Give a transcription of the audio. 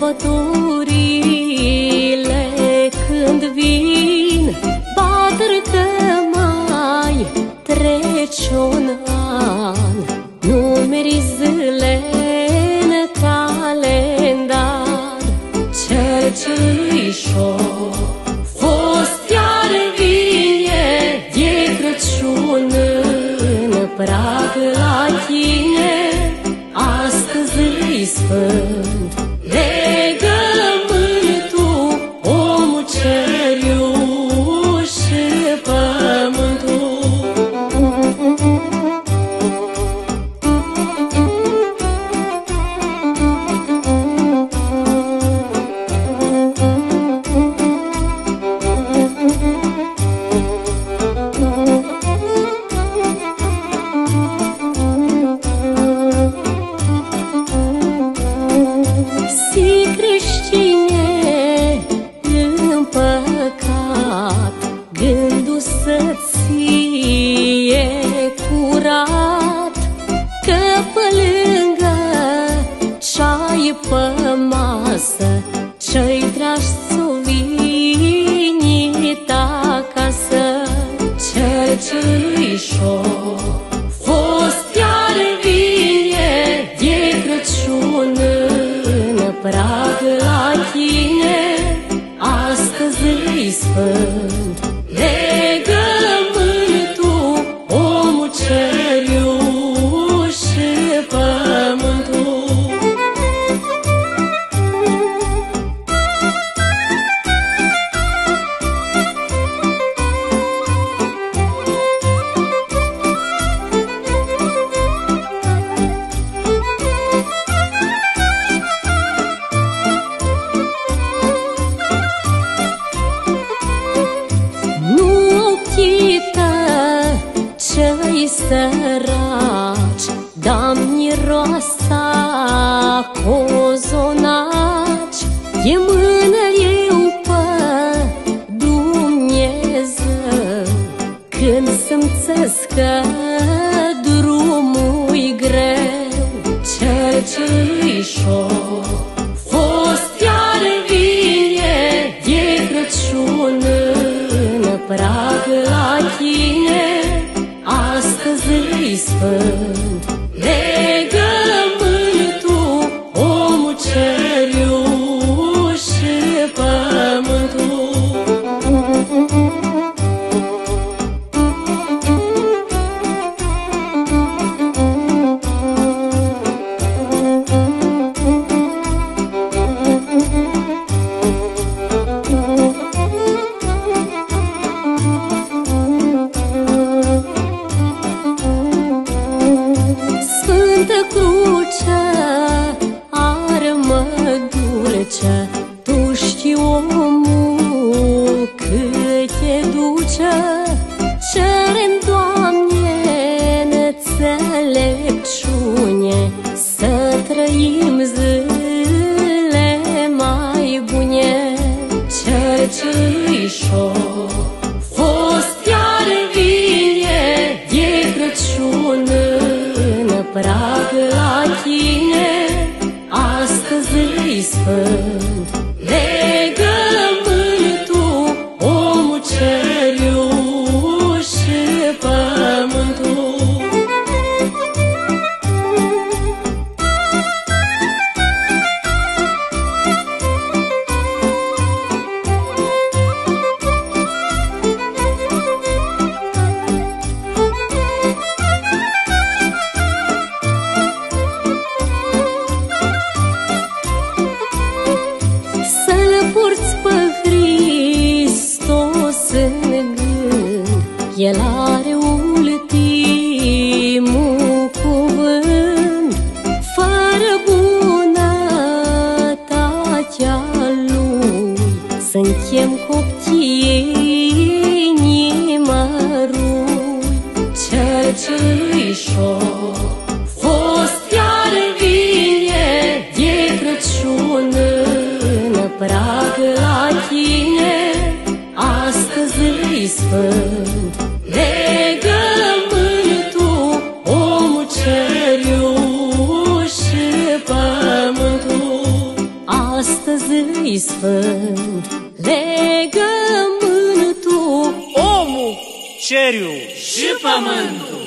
Sărbătorile. Când vin Batăr că mai trece un an. Numeri zile în calendar. Cel ce-i fost iar vine De Crăciun în prag la tine. Astăzi îi sfânt legământul Gândul să-ți fie curat Că pe lângă ceai pe masă Ce-i dragi să vini acasă. Cel ce-i fost iar vine De Crăciun săraci Da miroasa cozonaci E mână eu pe Dumnezeu. Când să-mi că drumul greu Cel ce-i fost iar vine De Crăciun în prag la tine Astăzi îi sfânt legământul Sfântă Cruce, armă dulce, Tu știi omul cât te duce, Cerem, Doamne, înțelepciune, Să trăim zile mai bune, Cel ce-i her purți pe Hristos în gând. El are ultimul cuvânt. Fără bunătatea Lui Să chem coptii nimărui Cel ce-i fost sfânt. Legămâni tu, omul ceriu și pământul, astăzi sfânt. Legămâni tu, omul ceriu și pământul.